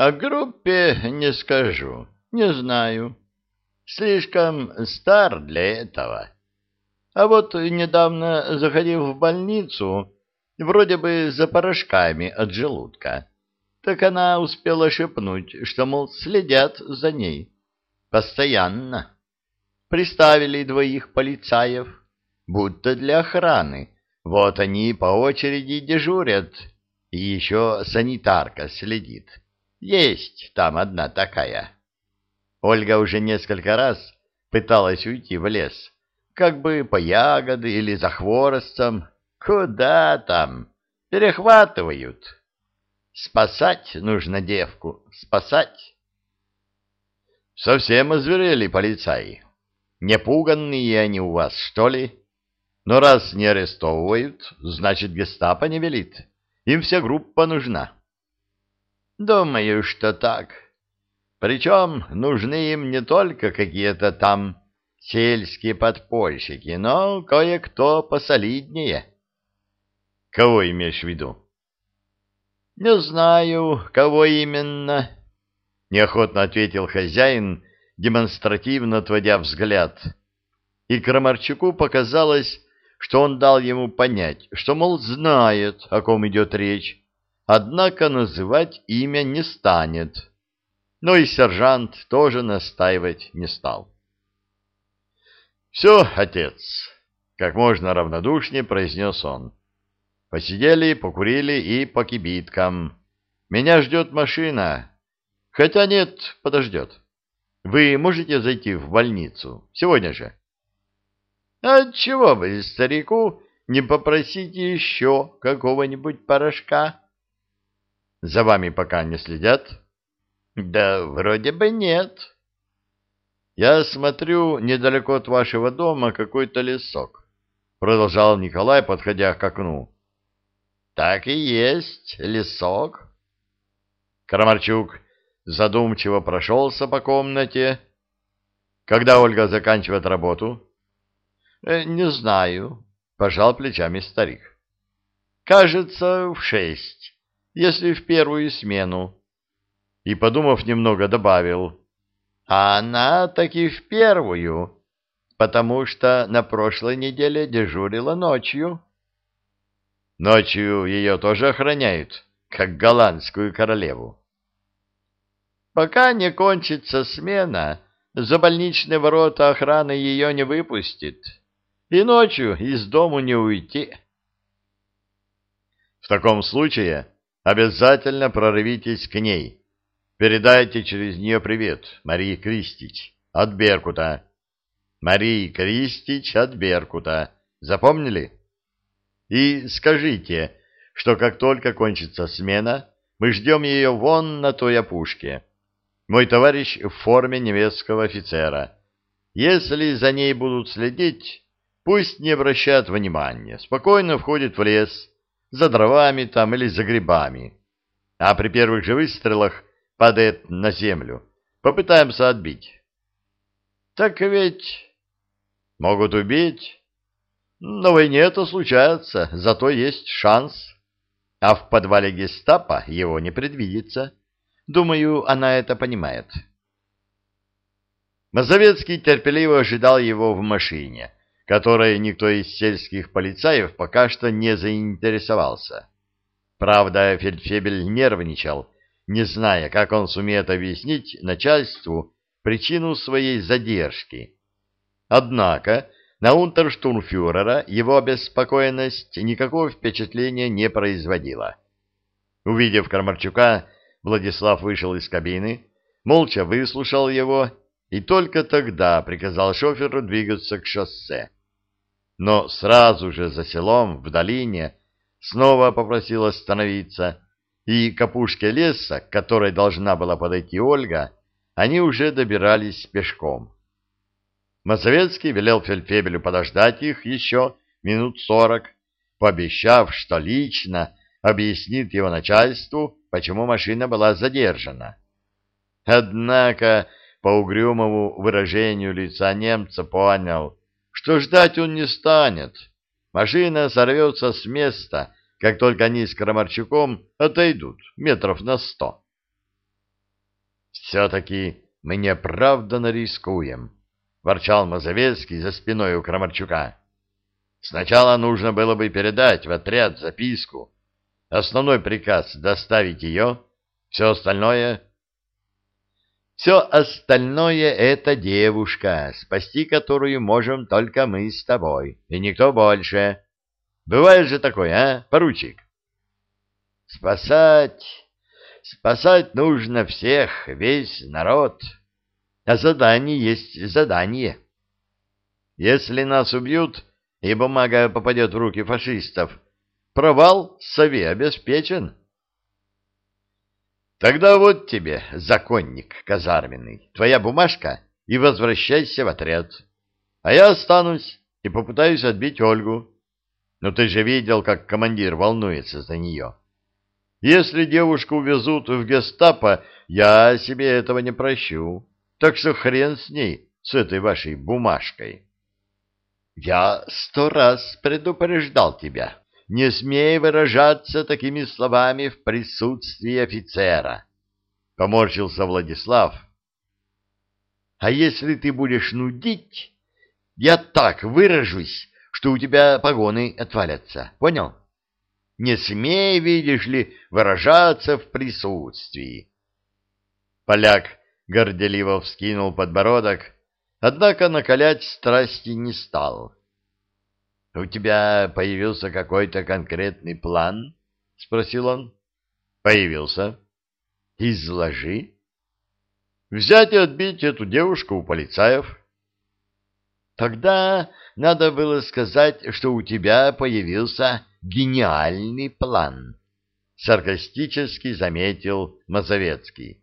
О группе не скажу, не знаю. Слишком стар для этого. А вот недавно заходил в больницу, вроде бы за порошками от желудка. Так она успела шепнуть, что, мол, следят за ней. Постоянно. Приставили двоих полицаев, будто для охраны. Вот они по очереди дежурят, и еще санитарка следит. Есть там одна такая. Ольга уже несколько раз пыталась уйти в лес, как бы по ягоды или за хворостом. Куда там? Перехватывают. Спасать нужно девку, спасать. Совсем озверели полицаи. Непуганные они у вас, что ли? Но раз не арестовывают, значит, гестапо не велит. Им вся группа нужна. Думаю, что так. Причем нужны им не только какие-то там сельские подпольщики, но кое-кто посолиднее. Кого имеешь в виду? Не знаю, кого именно, неохотно ответил хозяин, демонстративно отводя взгляд. И Крамарчуку показалось, что он дал ему понять, что, мол, знает, о ком идет речь, однако называть имя не станет. Но и сержант тоже настаивать не стал. «Все, отец», — как можно равнодушнее произнес он. «Посидели, покурили и по кибиткам. Меня ждет машина. Хотя нет, подождет. Вы можете зайти в больницу сегодня же?» «Отчего вы, старику, не попросите еще какого-нибудь порошка?» За вами пока не следят? Да вроде бы нет. Я смотрю, недалеко от вашего дома какой-то лесок, продолжал Николай, подходя к окну. Так и есть, лесок. Крамарчук задумчиво прошелся по комнате. Когда Ольга заканчивает работу? «Э, не знаю, пожал плечами старик. Кажется, в шесть если в первую смену. И, подумав немного, добавил, а она таки в первую, потому что на прошлой неделе дежурила ночью. Ночью ее тоже охраняют, как голландскую королеву. Пока не кончится смена, за больничные ворота охрана ее не выпустит, и ночью из дому не уйти. В таком случае Обязательно прорвитесь к ней. Передайте через нее привет, Марии Кристич, от Беркута. Марии Кристич от Беркута. Запомнили? И скажите, что как только кончится смена, мы ждем ее вон на той опушке. Мой товарищ в форме немецкого офицера. Если за ней будут следить, пусть не обращают внимания, спокойно входит в лес, за дровами там или за грибами. А при первых же выстрелах падает на землю. Попытаемся отбить. Так ведь могут убить. На войне это случается, зато есть шанс. А в подвале гестапо его не предвидится. Думаю, она это понимает. Мазовецкий терпеливо ожидал его в машине, которой никто из сельских полицаев пока что не заинтересовался. Правда, фельдфебель нервничал, не зная, как он сумеет объяснить начальству причину своей задержки. Однако на унтерштурмфюрера его обеспокоенность никакого впечатления не производила. Увидев Кармарчука, Владислав вышел из кабины, молча выслушал его и только тогда приказал шоферу двигаться к шоссе но сразу же за селом, в долине, снова попросил остановиться, и к опушке леса, к которой должна была подойти Ольга, они уже добирались пешком. Мазовецкий велел Фельдфебелю подождать их еще минут сорок, пообещав, что лично объяснит его начальству, почему машина была задержана. Однако по угрюмому выражению лица немца понял, что ждать он не станет. Машина сорвется с места, как только они с Крамарчуком отойдут метров на сто. Все-таки мы неоправданно рискуем, — ворчал Мазовецкий за спиной у Крамарчука. Сначала нужно было бы передать в отряд записку. Основной приказ — доставить ее, все остальное... Все остальное — это девушка, спасти которую можем только мы с тобой, и никто больше. Бывает же такое, а, поручик? Спасать... Спасать нужно всех, весь народ. А задание есть задание. Если нас убьют, и бумага попадет в руки фашистов, провал сове обеспечен. Тогда вот тебе, законник казарменный, твоя бумажка, и возвращайся в отряд. А я останусь и попытаюсь отбить Ольгу. Но ты же видел, как командир волнуется за нее. Если девушку увезут в гестапо, я себе этого не прощу. Так что хрен с ней, с этой вашей бумажкой. Я сто раз предупреждал тебя. Не смей выражаться такими словами в присутствии офицера. Поморщился Владислав. А если ты будешь нудить, я так выражусь, что у тебя погоны отвалятся. Понял? Не смей, видишь ли, выражаться в присутствии. Поляк горделиво вскинул подбородок, однако накалять страсти не стал. — У тебя появился какой-то конкретный план? — спросил он. — Появился. — Изложи. — Взять и отбить эту девушку у полицаев. — Тогда надо было сказать, что у тебя появился гениальный план, — саркастически заметил Мазовецкий.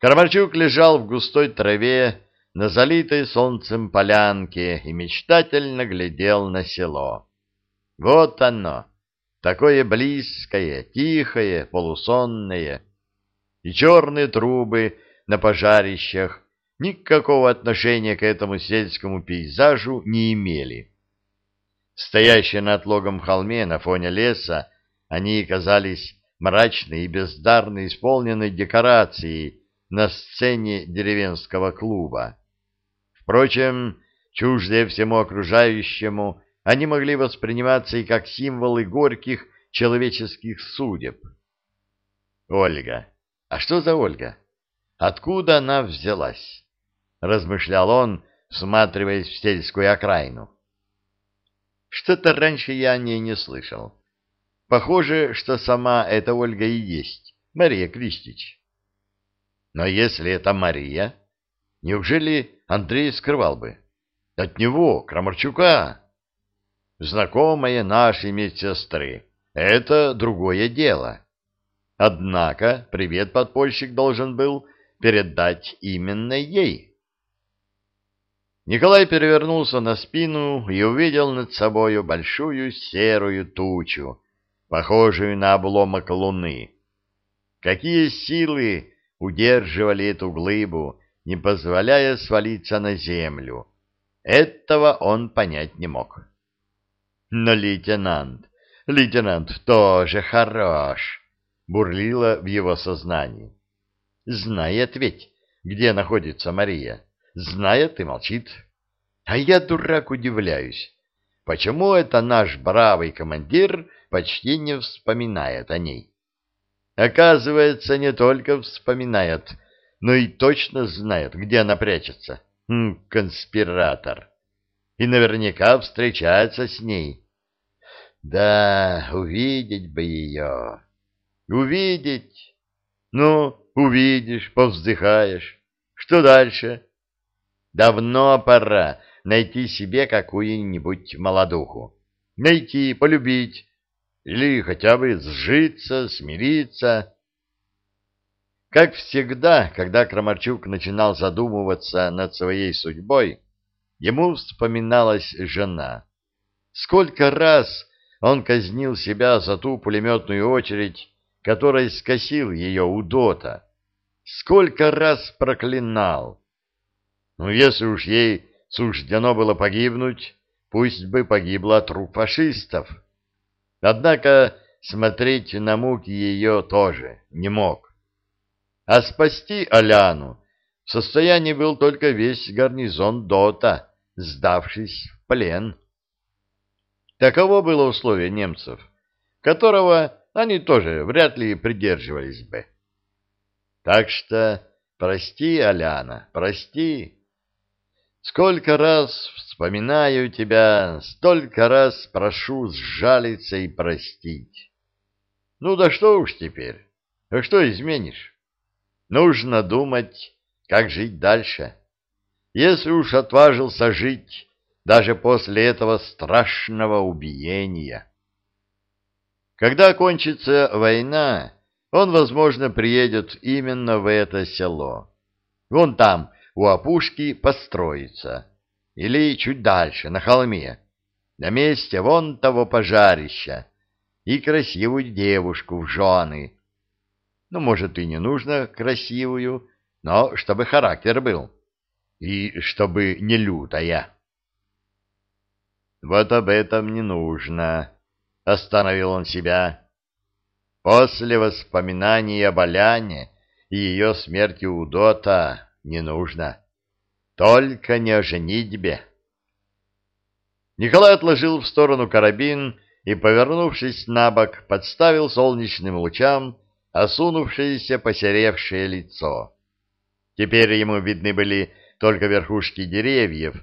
Кармарчук лежал в густой траве на залитой солнцем полянке и мечтательно глядел на село. Вот оно, такое близкое, тихое, полусонное, и черные трубы на пожарищах никакого отношения к этому сельскому пейзажу не имели. Стоящие на отлогом холме на фоне леса, они казались мрачной и бездарно исполненной декорацией на сцене деревенского клуба. Впрочем, чуждые всему окружающему, они могли восприниматься и как символы горьких человеческих судеб. Ольга. А что за Ольга? Откуда она взялась? Размышлял он, всматриваясь в сельскую окраину. Что-то раньше я о ней не слышал. Похоже, что сама эта Ольга и есть, Мария Кристич. Но если это Мария, неужели Андрей скрывал бы? От него, Крамарчука. Знакомая нашей медсестры. Это другое дело. Однако привет подпольщик должен был передать именно ей. Николай перевернулся на спину и увидел над собою большую серую тучу, похожую на обломок луны. Какие силы удерживали эту глыбу, не позволяя свалиться на землю, этого он понять не мог. Но лейтенант, лейтенант тоже хорош, бурлило в его сознании. Знает ведь, где находится Мария знает и молчит. А я, дурак, удивляюсь, почему это наш бравый командир почти не вспоминает о ней? Оказывается, не только вспоминает, но и точно знает, где она прячется. М -м, конспиратор. И наверняка встречается с ней. Да, увидеть бы ее. Увидеть. Ну, увидишь, повздыхаешь. Что дальше? Давно пора найти себе какую-нибудь молодуху. Найти, полюбить или хотя бы сжиться, смириться. Как всегда, когда Крамарчук начинал задумываться над своей судьбой, ему вспоминалась жена. Сколько раз он казнил себя за ту пулеметную очередь, которой скосил ее у Дота. Сколько раз проклинал ну, если уж ей суждено было погибнуть, пусть бы погибла от рук фашистов. Однако смотреть на муки ее тоже не мог. А спасти Аляну в состоянии был только весь гарнизон Дота, сдавшись в плен. Таково было условие немцев, которого они тоже вряд ли придерживались бы. Так что прости, Аляна, прости. Сколько раз вспоминаю тебя, столько раз прошу сжалиться и простить. Ну да что уж теперь, а что изменишь? Нужно думать, как жить дальше. Если уж отважился жить даже после этого страшного убиения. Когда кончится война, он, возможно, приедет именно в это село. Вон там, у опушки, построится. Или чуть дальше, на холме, на месте вон того пожарища, и красивую девушку в жены. Ну, может, и не нужно красивую, но чтобы характер был, и чтобы не лютая. Вот об этом не нужно, — остановил он себя. После воспоминаний об Аляне и ее смерти у Дота не нужно. Только не о женитьбе. Николай отложил в сторону карабин и, повернувшись на бок, подставил солнечным лучам осунувшееся посеревшее лицо. Теперь ему видны были только верхушки деревьев,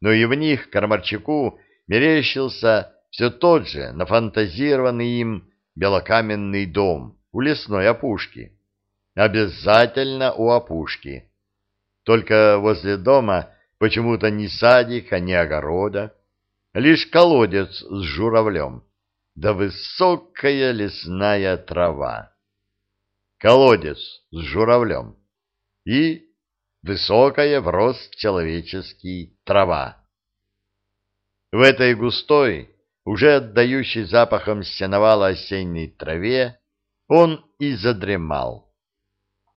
но и в них Кармарчаку мерещился все тот же нафантазированный им белокаменный дом у лесной опушки. Обязательно у опушки. Только возле дома почему-то ни садика, ни огорода, лишь колодец с журавлем, да высокая лесная трава. Колодец с журавлем и высокая в рост человеческий трава. В этой густой, уже отдающей запахом сеновала осенней траве, он и задремал.